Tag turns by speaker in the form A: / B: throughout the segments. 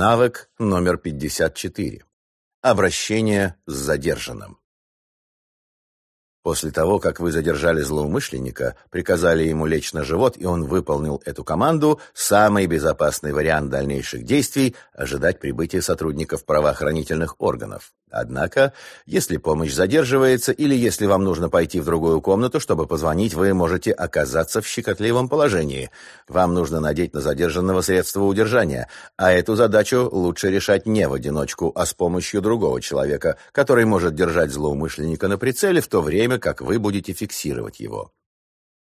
A: Навык номер 54. Обращение с задержанным. После того, как вы задержали злоумышленника, приказали ему лечь на живот, и он выполнил эту команду, самый безопасный вариант дальнейших действий – ожидать прибытия сотрудников правоохранительных органов. Однако, если помощь задерживается или если вам нужно пойти в другую комнату, чтобы позвонить, вы можете оказаться в щекотливом положении. Вам нужно надеть на задержанного средства удержания, а эту задачу лучше решать не в одиночку, а с помощью другого человека, который может держать злоумышленника на прицеле в то время, как вы будете фиксировать его.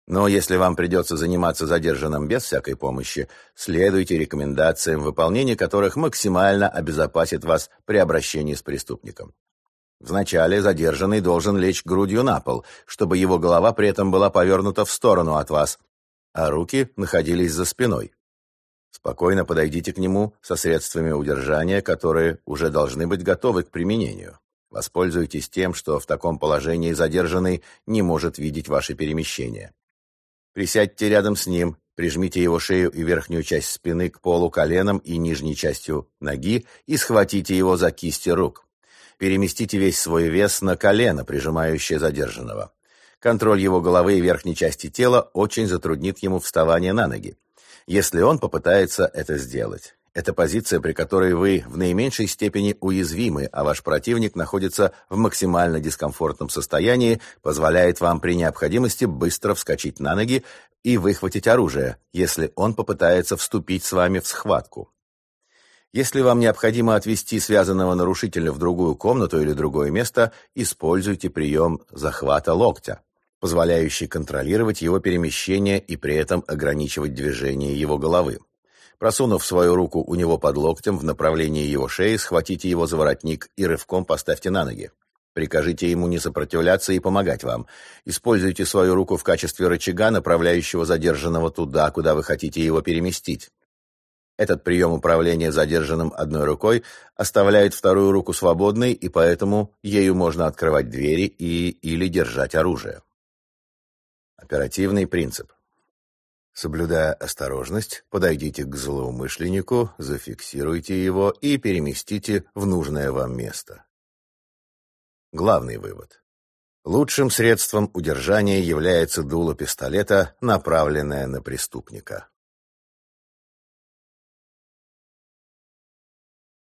A: Но если вам придется заниматься задержанным без всякой помощи, следуйте рекомендациям, выполнение которых максимально обезопасит вас при обращении с преступником. Вначале задержанный должен лечь грудью на пол, чтобы его голова при этом была повернута в сторону от вас, а руки находились за спиной. Спокойно подойдите к нему со средствами удержания, которые уже должны быть готовы к применению. Воспользуйтесь тем, что в таком положении задержанный не может видеть ваши перемещения. Присядьте рядом с ним, прижмите его шею и верхнюю часть спины к полу коленом и нижней частью ноги и схватите его за кисти рук. Переместите весь свой вес на колено, прижимающее задержанного. Контроль его головы и верхней части тела очень затруднит ему вставание на ноги, если он попытается это сделать. Это позиция, при которой вы в наименьшей степени уязвимы, а ваш противник находится в максимально дискомфортном состоянии, позволяет вам при необходимости быстро вскочить на ноги и выхватить оружие, если он попытается вступить с вами в схватку. Если вам необходимо отвести связанного нарушителя в другую комнату или другое место, используйте прием захвата локтя, позволяющий контролировать его перемещение и при этом ограничивать движение его головы. Просунув свою руку у него под локтем в направлении его шеи, схватите его за воротник и рывком поставьте на ноги. Прикажите ему не сопротивляться и помогать вам. Используйте свою руку в качестве рычага, направляющего задержанного туда, куда вы хотите его переместить. Этот прием управления задержанным одной рукой оставляет вторую руку свободной, и поэтому ею можно открывать двери и или держать оружие. Оперативный принцип. Соблюдая осторожность, подойдите к злоумышленнику, зафиксируйте его и переместите в нужное вам место. Главный вывод. Лучшим средством удержания является дуло пистолета, направленное на преступника.